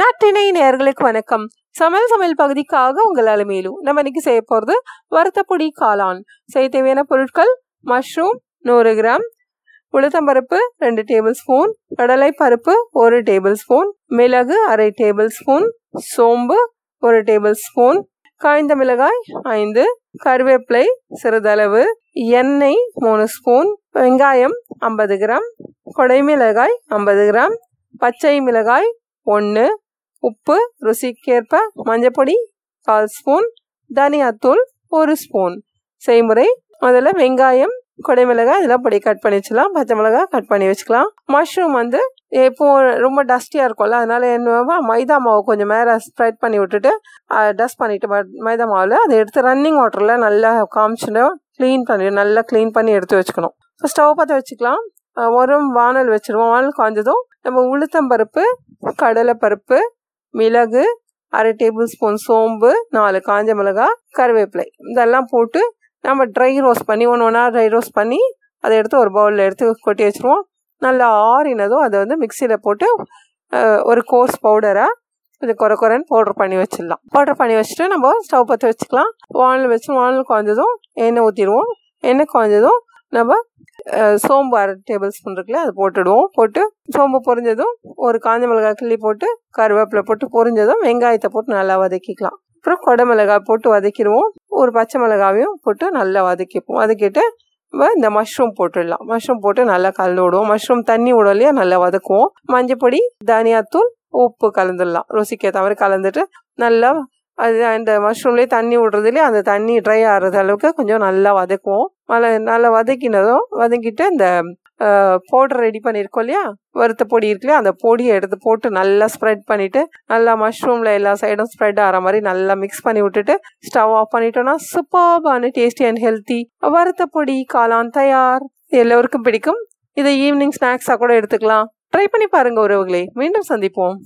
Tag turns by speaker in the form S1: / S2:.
S1: நாட்டினை நேர்களுக்கு வணக்கம். சமையல் சமையல் பகுதிக்காக உங்கள் அலுமையிலும் நம்ம இன்னைக்கு செய்ய போகிறது வறுத்தப்பொடி காளான். செய்ய தேவையான பொருட்கள் மஷ்ரூம் நூறு கிராம் உளுத்தம்பருப்பு ரெண்டு டேபிள் ஸ்பூன் கடலை பருப்பு ஒரு டேபிள் ஸ்பூன் மிளகு அரை டேபிள் ஸ்பூன் சோம்பு ஒரு டேபிள் ஸ்பூன் காய்ந்த மிளகாய் ஐந்து கருவேப்பிலை சிறிதளவு எண்ணெய் மூணு ஸ்பூன் வெங்காயம் ஐம்பது கிராம் கொடைமிளகாய் ஐம்பது கிராம் பச்சை மிளகாய் ஒன்று உப்பு ருசிக்கேற்ப மஞ்சப்பொடி கால் ஸ்பூன் தனியாத்தூள் ஒரு ஸ்பூன். செய்முறை முதல்ல வெங்காயம் கொடைமிளகாய் இதெல்லாம் பொடி கட் பண்ணி வச்சுக்கலாம். பச்சை மிளகாய் கட் பண்ணி வச்சுக்கலாம். மஷ்ரூம் வந்து இப்போ ரொம்ப டஸ்டியாக இருக்கும்ல அதனால என்ன மைதா மாவு கொஞ்சம் மேலே ஸ்ப்ரெட் பண்ணி விட்டுட்டு டஸ்ட் பண்ணிட்டு மைதா மாவில் அதை எடுத்து ரன்னிங் வாட்டரில் நல்லா காமிச்சுட்டு க்ளீன் பண்ணி நல்லா க்ளீன் பண்ணி எடுத்து வச்சுக்கணும். இப்போ ஸ்டவ் பற்ற வச்சுக்கலாம். ஒரு வானல் வச்சுருவோம். வானல் காய்ஞ்சதும் நம்ம உளுத்தம்பருப்பு கடலைப்பருப்பு மிளகு அரை டேபிள் ஸ்பூன் சோம்பு நாலு காஞ்ச மிளகாய் கருவேப்பிலை. இதெல்லாம் போட்டு நம்ம ட்ரை ரோஸ்ட் பண்ணி ஒன்று ஒன்றா ட்ரை ரோஸ்ட் பண்ணி அதை எடுத்து ஒரு பவுலில் எடுத்து கொட்டி வச்சுருவோம். நல்லா ஆறினதும் அதை வந்து மிக்சியில் போட்டு ஒரு கோர்ஸ் பவுடராக இது குறை குறைன்னு பவுடர் பண்ணி வச்சிடலாம். பவுடர் பண்ணி வச்சுட்டு நம்ம ஸ்டவ் பற்ற வச்சுக்கலாம். வானல் வச்சு வானல் குறைஞ்சதும் எண்ணெய் ஊற்றிடுவோம் எண்ணெய் குறைஞ்சதும் நம்ம சோம்பு அரை டேபிள் ஸ்பூன் இருக்குல்ல அது போட்டுடுவோம். போட்டு சோம்பு பொரிஞ்சதும் ஒரு காஞ்ச மிளகாய் கிள்ளி போட்டு கருவேப்பிலை போட்டு பொரிஞ்சதும் வெங்காயத்தை போட்டு நல்லா வதக்கிக்கலாம். அப்புறம் கொடை மிளகாய் போட்டு வதக்கிடுவோம். ஒரு பச்சை மிளகாவையும் போட்டு நல்லா வதக்கிப்போம். வதக்கிட்டு இந்த மஷ்ரூம் போட்டுடலாம். மஷ்ரூம் போட்டு நல்லா கலந்து விடுவோம் மஷ்ரூம் தண்ணி விடும் நல்லா வதக்குவோம். மஞ்சப்பொடி தனியாத்தூள் உப்பு கலந்துடலாம். ருசிக்கு ஏற்ற மாதிரி கலந்துட்டு நல்லா அது அந்த மஷ்ரூம்லேயே தண்ணி விடுறதுலேயே அந்த தண்ணி ட்ரை ஆகிறது அளவுக்கு கொஞ்சம் நல்லா வதக்குவோம். மலை நல்லா வதக்கினதும் வதக்கிட்டு அந்த பவுடர் ரெடி பண்ணியிருக்கோம் இல்லையா? வறுத்த பொடி இருக்கு இல்லையா? அந்த பொடியை எடுத்து போட்டு நல்லா ஸ்ப்ரெட் பண்ணிவிட்டு நல்லா மஷ்ரூமில் எல்லா சைடும் ஸ்ப்ரெட் ஆகிற மாதிரி நல்லா மிக்ஸ் பண்ணி விட்டுட்டு ஸ்டவ் ஆஃப் பண்ணிட்டோம்னா சூப்பர்பான டேஸ்டி அண்ட் ஹெல்த்தி வறுத்த பொடி காளான் தயார். எல்லோருக்கும் பிடிக்கும். இதை ஈவினிங் ஸ்நாக்ஸாக கூட எடுத்துக்கலாம். ட்ரை பண்ணி பாருங்கள் உறவுகளே. மீண்டும் சந்திப்போம்.